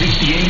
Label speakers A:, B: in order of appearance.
A: 68